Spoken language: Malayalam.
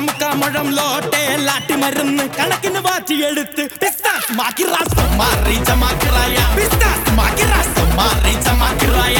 മുഴം ലോട്ടെ ലാട്ടി മരുന്ന് കണക്കിന് മാറ്റിയെടുത്ത് എടുത്ത് മാക്കി റാസം മാറി ചമാക്കിറായ ബിസ്നസ് മാക്കി റാസം മാറി ചമാക്കിറായ